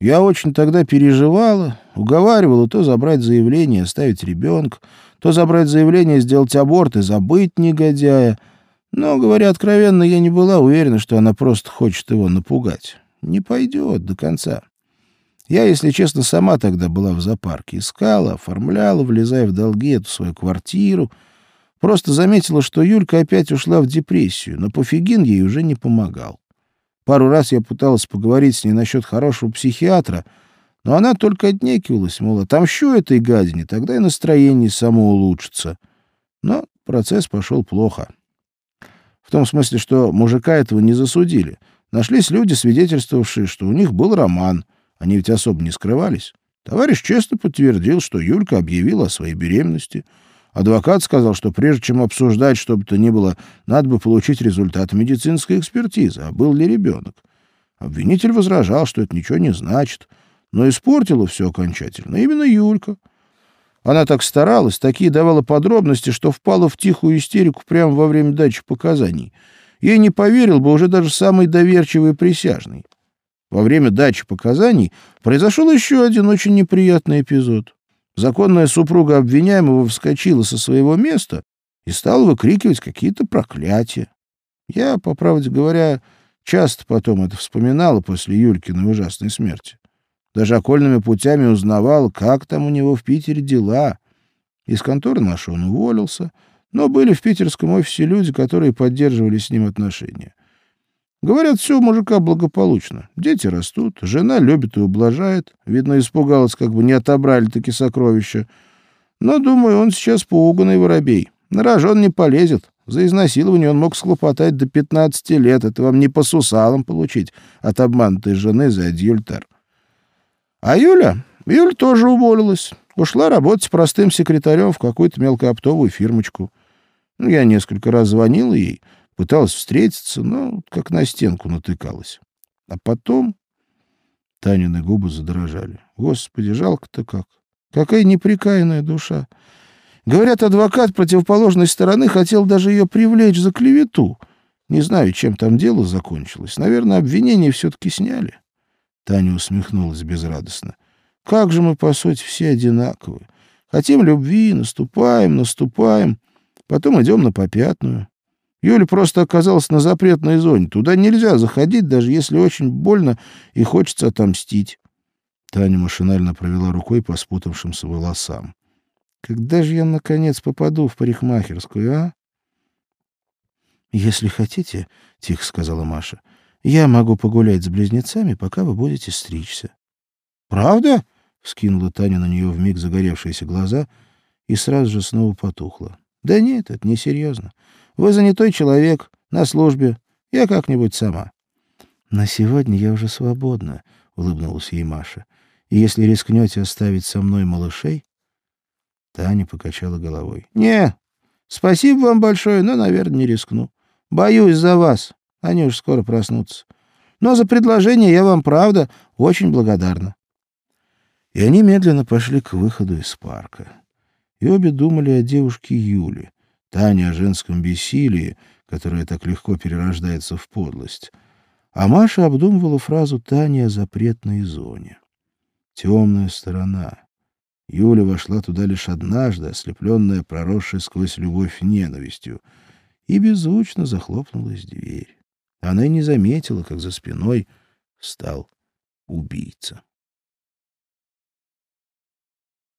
Я очень тогда переживала, уговаривала то забрать заявление, оставить ребенка, то забрать заявление, сделать аборт и забыть негодяя. Но, говоря откровенно, я не была уверена, что она просто хочет его напугать. Не пойдет до конца. Я, если честно, сама тогда была в зоопарке. Искала, оформляла, влезая в долги эту свою квартиру. Просто заметила, что Юлька опять ушла в депрессию, но пофигин ей уже не помогал. Пару раз я пыталась поговорить с ней насчет хорошего психиатра, но она только отнекивалась, мол, отомщу этой гадине, тогда и настроение само улучшится. Но процесс пошел плохо. В том смысле, что мужика этого не засудили. Нашлись люди, свидетельствовавшие, что у них был роман. Они ведь особо не скрывались. Товарищ честно подтвердил, что Юлька объявила о своей беременности. Адвокат сказал, что прежде чем обсуждать что бы то ни было, надо бы получить результат медицинской экспертизы, а был ли ребенок. Обвинитель возражал, что это ничего не значит, но испортила все окончательно именно Юлька. Она так старалась, такие давала подробности, что впала в тихую истерику прямо во время дачи показаний. Ей не поверил бы уже даже самый доверчивый присяжный. Во время дачи показаний произошел еще один очень неприятный эпизод. Законная супруга обвиняемого вскочила со своего места и стала выкрикивать какие-то проклятия. Я, по правде говоря, часто потом это вспоминала после Юлькиной ужасной смерти. Даже окольными путями узнавал, как там у него в Питере дела. Из конторы нашей он уволился, но были в питерском офисе люди, которые поддерживали с ним отношения. Говорят, все у мужика благополучно. Дети растут, жена любит и ублажает. Видно, испугалась, как бы не отобрали такие сокровища. Но, думаю, он сейчас поуганный воробей. На рожон не полезет. За изнасилование он мог схлопотать до 15 лет. Это вам не по сусалам получить от обманутой жены за адюльтер. А Юля? Юля тоже уволилась. Ушла работать простым секретарем в какую-то мелкооптовую фирмочку. Я несколько раз звонил ей, пыталась встретиться, но как на стенку натыкалась. А потом Танины губы задрожали. Господи, жалко-то как. Какая неприкаянная душа. Говорят, адвокат противоположной стороны хотел даже ее привлечь за клевету. Не знаю, чем там дело закончилось. Наверное, обвинение все-таки сняли. Таня усмехнулась безрадостно. Как же мы, по сути, все одинаковы. Хотим любви, наступаем, наступаем, потом идем на попятную. Юля просто оказалась на запретной зоне. Туда нельзя заходить, даже если очень больно и хочется отомстить. Таня машинально провела рукой по спутавшимся волосам. Когда же я, наконец, попаду в парикмахерскую, а? — Если хотите, — тихо сказала Маша, — я могу погулять с близнецами, пока вы будете стричься. — Правда? — вскинула Таня на нее вмиг загоревшиеся глаза и сразу же снова потухла. — Да нет, это несерьезно. Вы занятой человек, на службе. Я как-нибудь сама. — На сегодня я уже свободна, — улыбнулась ей Маша. — И если рискнете оставить со мной малышей... Таня покачала головой. — Не, спасибо вам большое, но, наверное, не рискну. Боюсь за вас. Они уж скоро проснутся. Но за предложение я вам, правда, очень благодарна. И они медленно пошли к выходу из парка. И обе думали о девушке Юле, Тане о женском бессилии, которое так легко перерождается в подлость. А Маша обдумывала фразу Тани о запретной зоне. Темная сторона. Юля вошла туда лишь однажды, ослепленная, проросшей сквозь любовь ненавистью, и беззвучно захлопнулась дверь. Она и не заметила, как за спиной встал убийца.